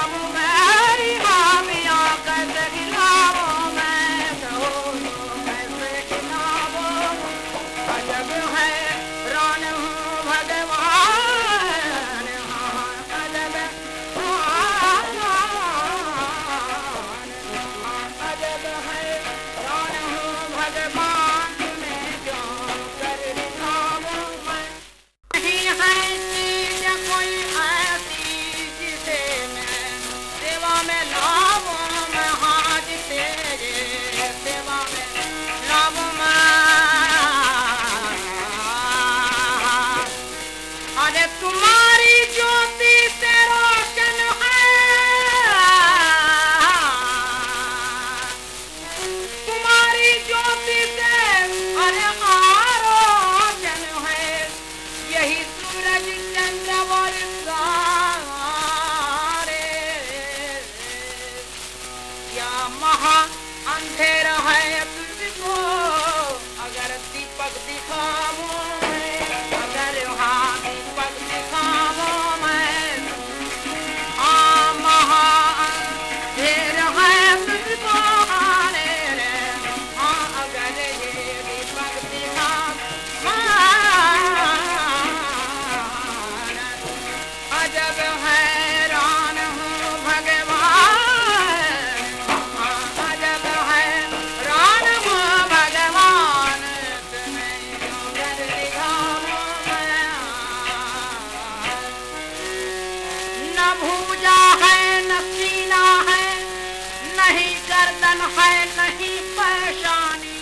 my heart. अंधेरा है। बंधन है नहीं परेशानी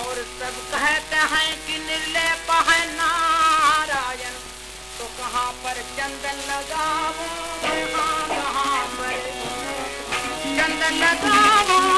और सब कहते हैं कि निर्लेप है नारायण। तो कहाँ पर चंदन लगाओ कहाँ पर। चंदन लगाओ